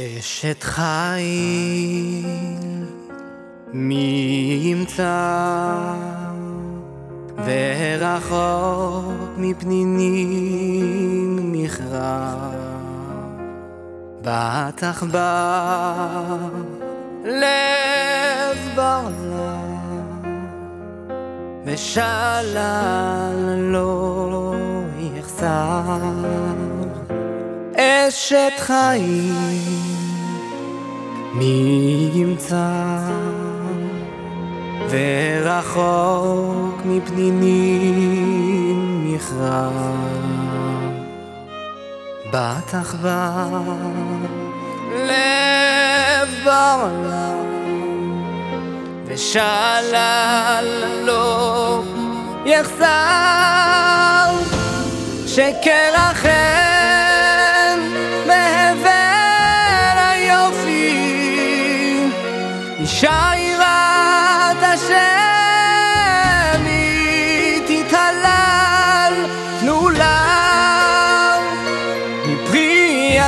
אשת חיל מי ימצא ורחוק מפנינים מכרע? בטח בא לב בעלה ושלל לא יחסר. אשת חיים מי ימצא? ורחוק מפנינים מכרע בתחווה לב בעולם ושלל לא יחסר שקר אחר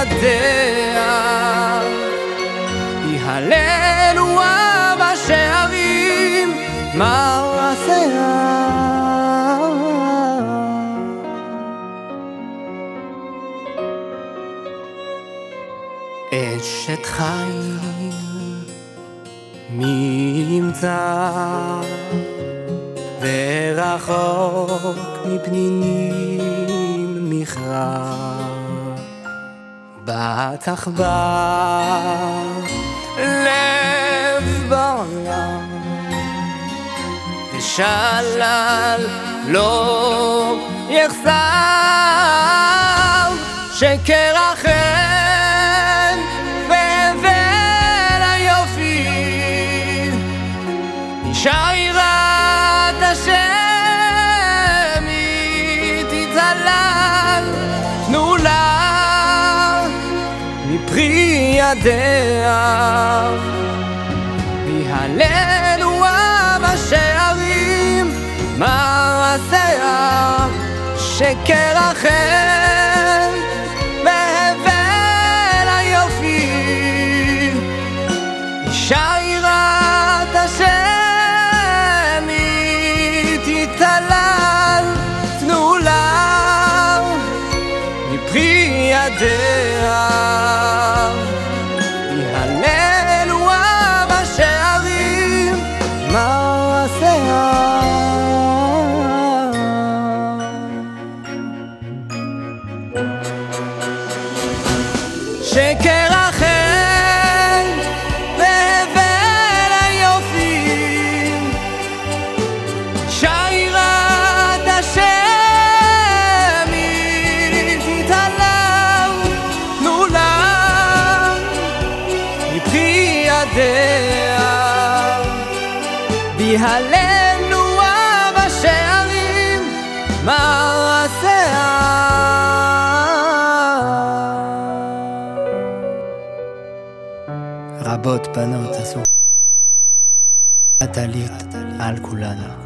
ידיה. יהללו בשערים מעשיה אשת חיים מי ימצא? ורחוק מפנינים מכרע בטח בא לב בעולם. ושלל לא יחסר שקר אחר מפרי ידיה. ויהללו בשערים מעשיה שקר אחר? בהבל היופי. אישה יראת השם ידיה ידיה. בהלנו בשערים מעשיה רבות בנות עשו. הטלית על כולנו